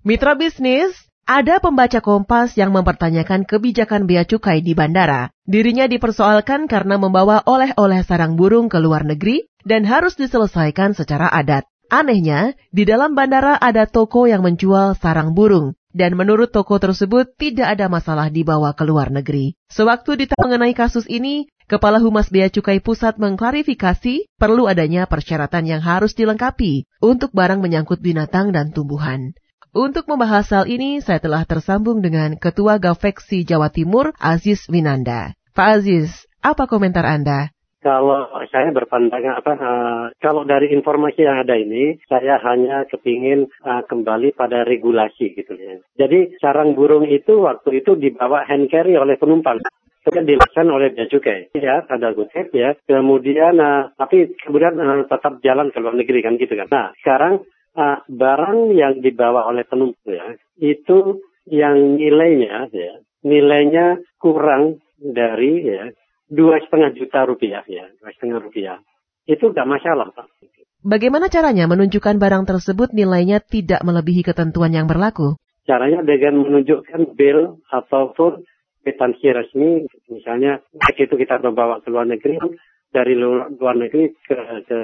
Mitra bisnis, ada pembaca Kompas yang mempertanyakan kebijakan bea cukai di bandara. Dirinya dipersoalkan karena membawa oleh-oleh sarang burung ke luar negeri dan harus diselesaikan secara adat. Anehnya, di dalam bandara ada toko yang menjual sarang burung, dan menurut toko tersebut tidak ada masalah dibawa ke luar negeri. Sewaktu ditanya mengenai kasus ini, Kepala Humas Bea Cukai Pusat mengklarifikasi perlu adanya persyaratan yang harus dilengkapi untuk barang menyangkut binatang dan tumbuhan. Untuk membahas hal ini, saya telah tersambung dengan Ketua Gafeksi Jawa Timur, Aziz Winanda. Pak Aziz, apa komentar Anda? Kalau saya berpandangan apa, uh, kalau dari informasi yang ada ini, saya hanya kepingin uh, kembali pada regulasi gitu ya. Jadi sarang burung itu waktu itu dibawa hand carry oleh penumpang kan dilakukan oleh bea cukai ya ada kutip ya kemudian uh, tapi kemudian uh, tetap jalan ke luar negeri kan gitu kan nah sekarang uh, barang yang dibawa oleh penumpang ya, itu yang nilainya ya, nilainya kurang dari ya dua setengah juta rupiah ya, dua setengah rupiah. Itu tidak masalah Pak. Bagaimana caranya menunjukkan barang tersebut nilainya tidak melebihi ketentuan yang berlaku? Caranya dengan menunjukkan bill ataupun kwitansi resmi, misalnya itu kita membawa ke luar negeri, dari luar negeri ke, ke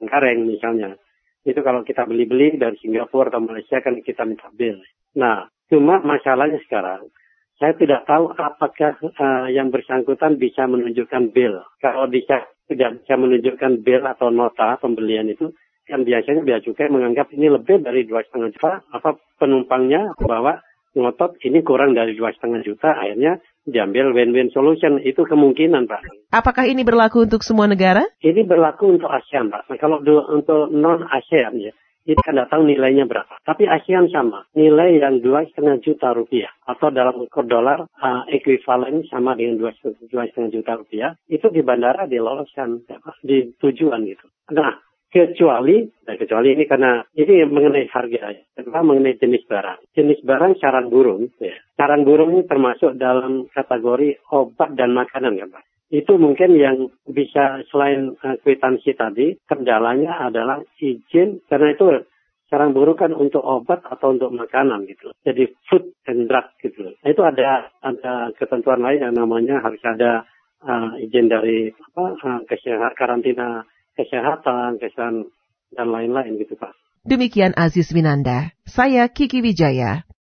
Kareng misalnya itu kalau kita beli-beli dari Singapura atau Malaysia kan kita minta bill. Nah, cuma masalahnya sekarang, saya tidak tahu apakah uh, yang bersangkutan bisa menunjukkan bill. Kalau bisa tidak bisa menunjukkan bill atau nota pembelian itu, kan biasanya biaya cukai menganggap ini lebih dari dua setengah juta, apa penumpangnya bahwa ngotot ini kurang dari dua setengah juta, akhirnya diambil win-win solution. Itu kemungkinan, Pak. Apakah ini berlaku untuk semua negara? Ini berlaku untuk ASEAN, Pak. Nah, kalau untuk non-ASEAN ya, kita tidak tahu nilainya berapa. Tapi ASEAN sama, nilai yang dua setengah juta rupiah atau dalam ukur dolar uh, ekuivalen sama dengan dua setengah juta rupiah itu di bandara diloloskan di tujuan gitu. Nah, kecuali nah kecuali ini karena ini mengenai harga ya mengenai jenis barang. Jenis barang sarang burung ya. Sarang burung ini termasuk dalam kategori obat dan makanan ya pak. Itu mungkin yang bisa selain uh, kwitansi tadi kendalanya adalah izin karena itu sarang burung kan untuk obat atau untuk makanan gitu. Jadi food and drug gitu. Nah, itu ada ada ketentuan lain yang namanya harus ada uh, izin dari apa uh, kesehatan karantina kesehatan, kesehatan dan lain-lain gitu Pak. Demikian Aziz Winanda, saya Kiki Wijaya.